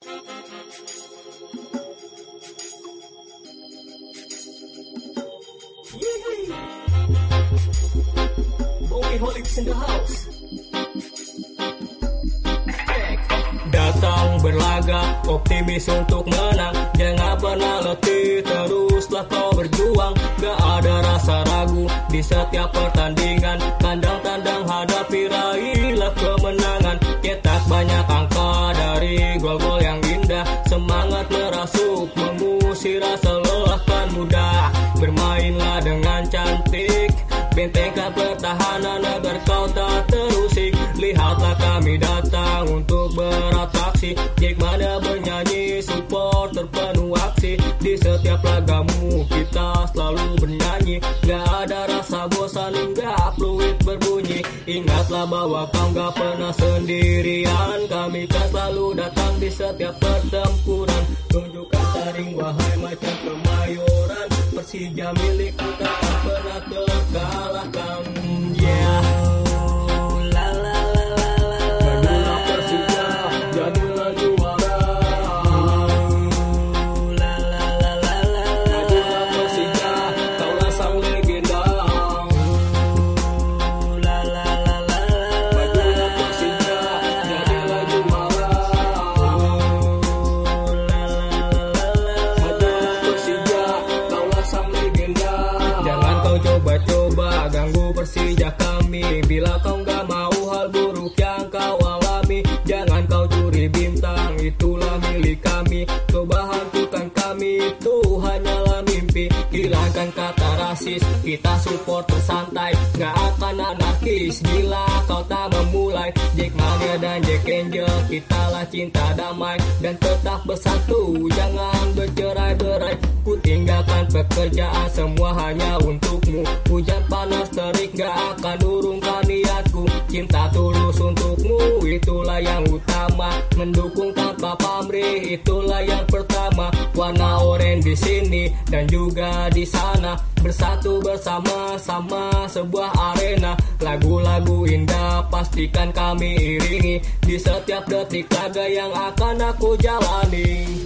Datang berlaga, optimis untuk menang. Jangan pernah letih, teruslah kau berjuang. Gak ada rasa ragu di setiap pertandingan mengusir rasa lelah kan mudah. Bermainlah dengan cantik Bentengkan pertahanan agar kau tak terusik. Lihatlah kami datang untuk beratraksi mana bernyanyi support terpenuh aksi. Di setiap lagamu kita selalu bernyanyi Gak ada rasa bosan hingga fluid berbunyi. Ingatlah bahwa kau gak pernah sendirian Kami kan selalu datang di setiap pertempuran. Tunjukkan wahai macam kemayoran Persija milik kita Bila kau nggak mau hal buruk yang kau alami Jangan kau curi bintang itulah milik kami. Coba hantukan kami itu hanyalah mimpi. Hilangkan kata rasis kita support santai Gak akan anarkis bila kau tak memulai. Jack Mania dan Jack Angel kita lah cinta damai Dan tetap bersatu. Jangan bercerai-berai Ku tinggalkan pekerjaan semua hanya untukmu. Hujan panas terik gak akan urungkan niatku. Cinta tulus untukmu itulah yang utama. Mendukung tanpa pamrih itulah yang pertama. Warna oranye di sini dan juga di sana. Bersatu bersama-sama sebuah arena lagu-lagu indah pastikan kami iringi di setiap detik laga yang akan aku jalani.